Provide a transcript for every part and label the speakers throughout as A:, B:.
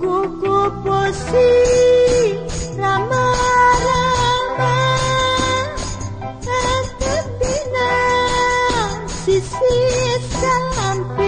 A: kuku posi rama-rama sisi samping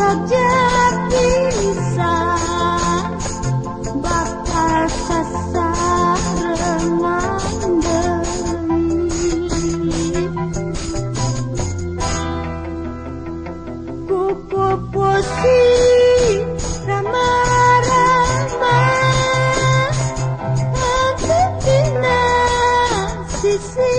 A: sejati lisan bakal sasarengan kuku posi ramah-ramah hati tina sisi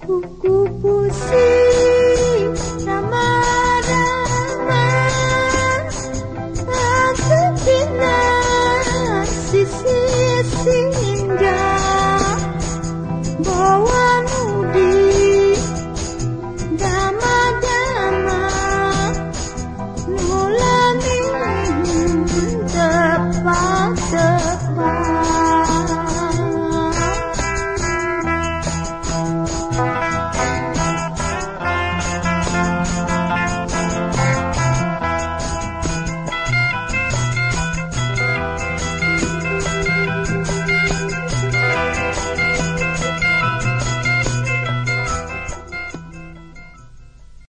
A: Kuku pusing